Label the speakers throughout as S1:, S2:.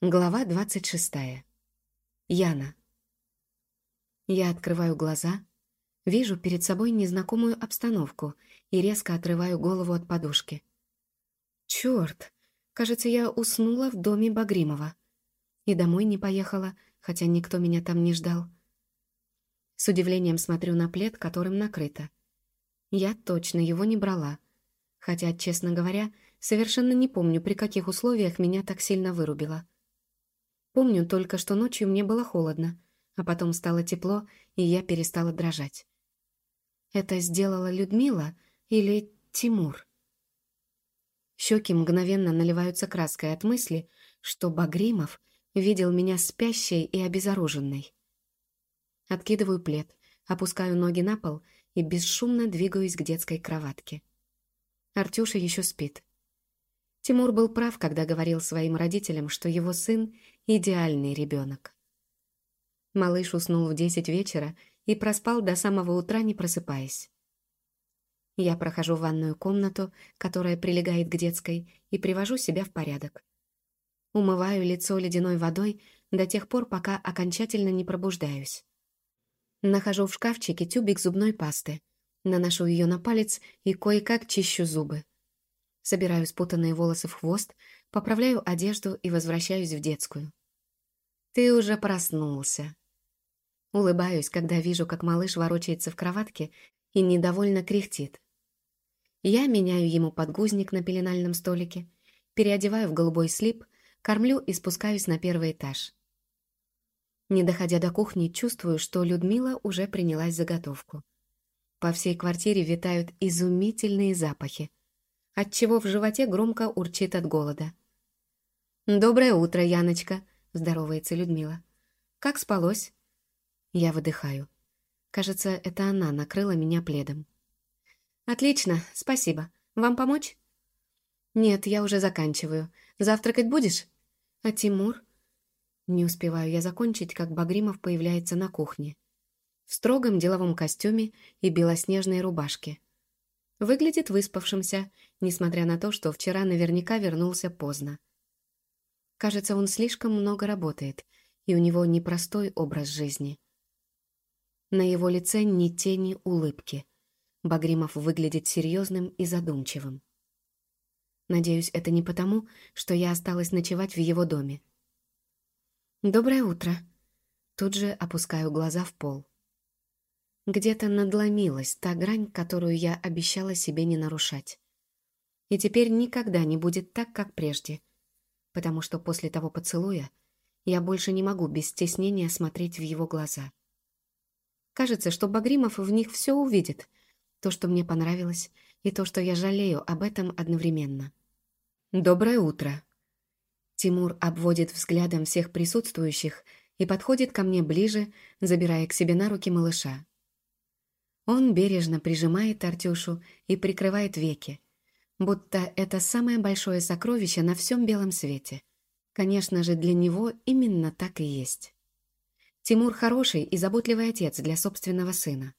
S1: Глава 26. Яна. Я открываю глаза, вижу перед собой незнакомую обстановку и резко отрываю голову от подушки. Черт! Кажется, я уснула в доме Багримова. И домой не поехала, хотя никто меня там не ждал. С удивлением смотрю на плед, которым накрыто. Я точно его не брала. Хотя, честно говоря, совершенно не помню, при каких условиях меня так сильно вырубило. Помню только, что ночью мне было холодно, а потом стало тепло, и я перестала дрожать. Это сделала Людмила или Тимур? Щеки мгновенно наливаются краской от мысли, что Багримов видел меня спящей и обезоруженной. Откидываю плед, опускаю ноги на пол и бесшумно двигаюсь к детской кроватке. Артюша еще спит. Тимур был прав, когда говорил своим родителям, что его сын — идеальный ребенок. Малыш уснул в десять вечера и проспал до самого утра, не просыпаясь. Я прохожу ванную комнату, которая прилегает к детской, и привожу себя в порядок. Умываю лицо ледяной водой до тех пор, пока окончательно не пробуждаюсь. Нахожу в шкафчике тюбик зубной пасты, наношу ее на палец и кое-как чищу зубы. Собираю спутанные волосы в хвост, поправляю одежду и возвращаюсь в детскую. «Ты уже проснулся». Улыбаюсь, когда вижу, как малыш ворочается в кроватке и недовольно кряхтит. Я меняю ему подгузник на пеленальном столике, переодеваю в голубой слип, кормлю и спускаюсь на первый этаж. Не доходя до кухни, чувствую, что Людмила уже принялась заготовку. По всей квартире витают изумительные запахи отчего в животе громко урчит от голода. «Доброе утро, Яночка», — здоровается Людмила. «Как спалось?» Я выдыхаю. Кажется, это она накрыла меня пледом. «Отлично, спасибо. Вам помочь?» «Нет, я уже заканчиваю. Завтракать будешь?» «А Тимур?» Не успеваю я закончить, как Багримов появляется на кухне. В строгом деловом костюме и белоснежной рубашке. Выглядит выспавшимся, несмотря на то, что вчера наверняка вернулся поздно. Кажется, он слишком много работает, и у него непростой образ жизни. На его лице ни тени улыбки. Багримов выглядит серьезным и задумчивым. Надеюсь, это не потому, что я осталась ночевать в его доме. «Доброе утро!» Тут же опускаю глаза в пол. Где-то надломилась та грань, которую я обещала себе не нарушать. И теперь никогда не будет так, как прежде. Потому что после того поцелуя я больше не могу без стеснения смотреть в его глаза. Кажется, что Багримов в них все увидит. То, что мне понравилось, и то, что я жалею об этом одновременно. «Доброе утро!» Тимур обводит взглядом всех присутствующих и подходит ко мне ближе, забирая к себе на руки малыша. Он бережно прижимает Артюшу и прикрывает веки, будто это самое большое сокровище на всем белом свете. Конечно же, для него именно так и есть. Тимур хороший и заботливый отец для собственного сына.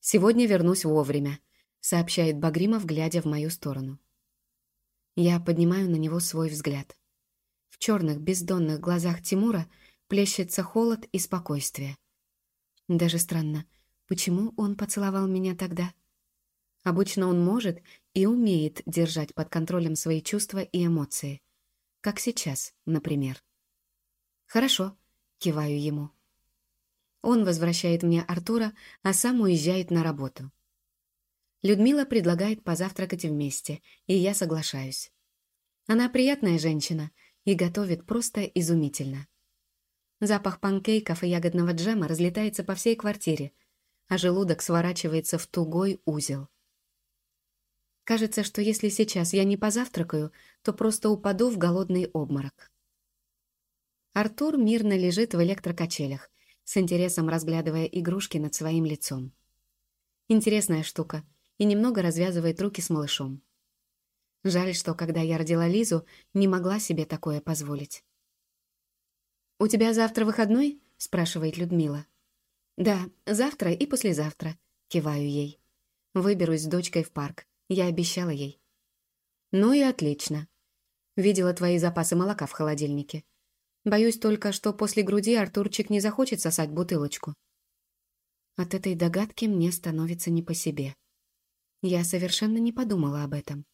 S1: «Сегодня вернусь вовремя», — сообщает Багримов, глядя в мою сторону. Я поднимаю на него свой взгляд. В черных бездонных глазах Тимура плещется холод и спокойствие. Даже странно — Почему он поцеловал меня тогда? Обычно он может и умеет держать под контролем свои чувства и эмоции. Как сейчас, например. «Хорошо», — киваю ему. Он возвращает мне Артура, а сам уезжает на работу. Людмила предлагает позавтракать вместе, и я соглашаюсь. Она приятная женщина и готовит просто изумительно. Запах панкейков и ягодного джема разлетается по всей квартире, а желудок сворачивается в тугой узел. Кажется, что если сейчас я не позавтракаю, то просто упаду в голодный обморок. Артур мирно лежит в электрокачелях, с интересом разглядывая игрушки над своим лицом. Интересная штука, и немного развязывает руки с малышом. Жаль, что когда я родила Лизу, не могла себе такое позволить. «У тебя завтра выходной?» — спрашивает Людмила. «Да, завтра и послезавтра», — киваю ей. «Выберусь с дочкой в парк. Я обещала ей». «Ну и отлично». Видела твои запасы молока в холодильнике. Боюсь только, что после груди Артурчик не захочет сосать бутылочку. От этой догадки мне становится не по себе. Я совершенно не подумала об этом.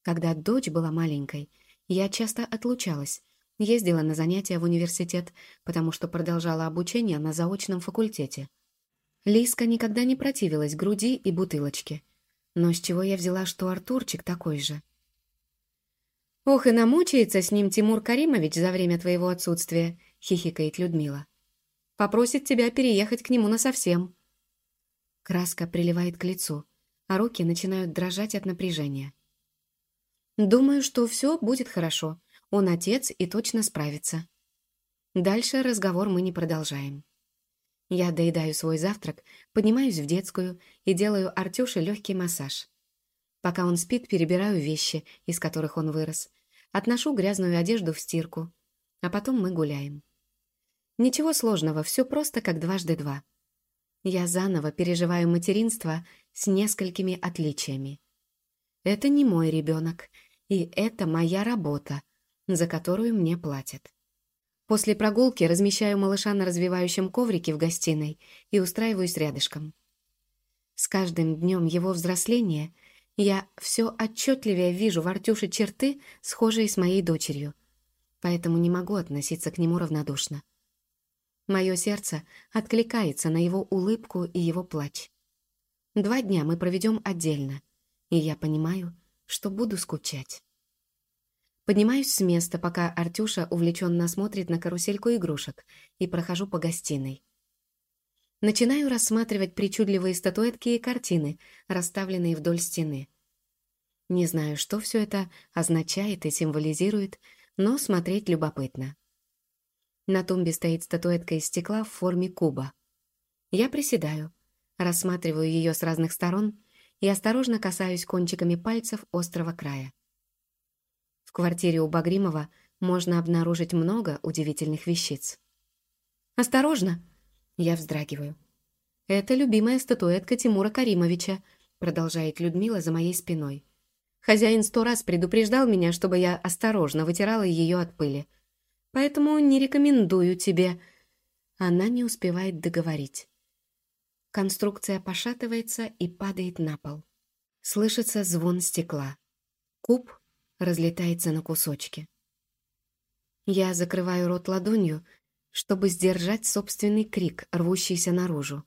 S1: Когда дочь была маленькой, я часто отлучалась, ездила на занятия в университет, потому что продолжала обучение на заочном факультете. Лиска никогда не противилась груди и бутылочке. Но с чего я взяла, что Артурчик такой же? «Ох, и намучается с ним Тимур Каримович за время твоего отсутствия», — хихикает Людмила. «Попросит тебя переехать к нему насовсем». Краска приливает к лицу, а руки начинают дрожать от напряжения. Думаю, что все будет хорошо. Он отец и точно справится. Дальше разговор мы не продолжаем. Я доедаю свой завтрак, поднимаюсь в детскую и делаю Артюше легкий массаж. Пока он спит, перебираю вещи, из которых он вырос. Отношу грязную одежду в стирку. А потом мы гуляем. Ничего сложного, все просто как дважды два. Я заново переживаю материнство с несколькими отличиями. Это не мой ребенок, и это моя работа, за которую мне платят. После прогулки размещаю малыша на развивающем коврике в гостиной и устраиваюсь рядышком. С каждым днем его взросления я все отчетливее вижу в Артюше черты, схожие с моей дочерью, поэтому не могу относиться к нему равнодушно. Мое сердце откликается на его улыбку и его плач. Два дня мы проведем отдельно, и я понимаю, что буду скучать. Поднимаюсь с места, пока Артюша увлеченно смотрит на карусельку игрушек, и прохожу по гостиной. Начинаю рассматривать причудливые статуэтки и картины, расставленные вдоль стены. Не знаю, что все это означает и символизирует, но смотреть любопытно. На тумбе стоит статуэтка из стекла в форме куба. Я приседаю, рассматриваю ее с разных сторон и осторожно касаюсь кончиками пальцев острого края. Квартире у Багримова можно обнаружить много удивительных вещиц. «Осторожно!» Я вздрагиваю. «Это любимая статуэтка Тимура Каримовича», продолжает Людмила за моей спиной. Хозяин сто раз предупреждал меня, чтобы я осторожно вытирала ее от пыли. Поэтому не рекомендую тебе. Она не успевает договорить. Конструкция пошатывается и падает на пол. Слышится звон стекла. Куб разлетается на кусочки. Я закрываю рот ладонью, чтобы сдержать собственный крик, рвущийся наружу.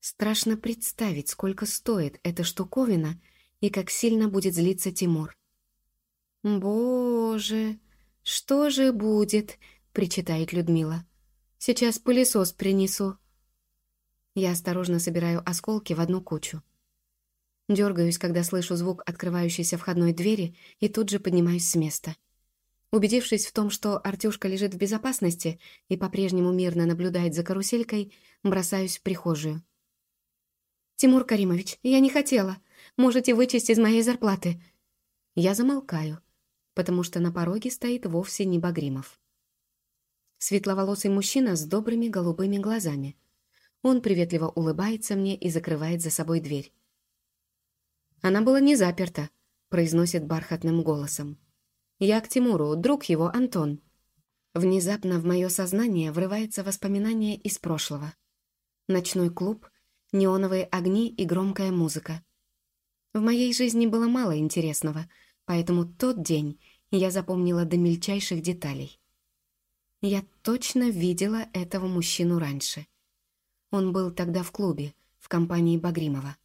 S1: Страшно представить, сколько стоит эта штуковина и как сильно будет злиться Тимур. «Боже, что же будет?» — причитает Людмила. «Сейчас пылесос принесу». Я осторожно собираю осколки в одну кучу. Дергаюсь, когда слышу звук открывающейся входной двери, и тут же поднимаюсь с места. Убедившись в том, что Артюшка лежит в безопасности и по-прежнему мирно наблюдает за каруселькой, бросаюсь в прихожую. «Тимур Каримович, я не хотела. Можете вычесть из моей зарплаты». Я замолкаю, потому что на пороге стоит вовсе не Багримов. Светловолосый мужчина с добрыми голубыми глазами. Он приветливо улыбается мне и закрывает за собой дверь. «Она была не заперта», — произносит бархатным голосом. «Я к Тимуру, друг его, Антон». Внезапно в мое сознание врывается воспоминание из прошлого. Ночной клуб, неоновые огни и громкая музыка. В моей жизни было мало интересного, поэтому тот день я запомнила до мельчайших деталей. Я точно видела этого мужчину раньше. Он был тогда в клубе, в компании Багримова.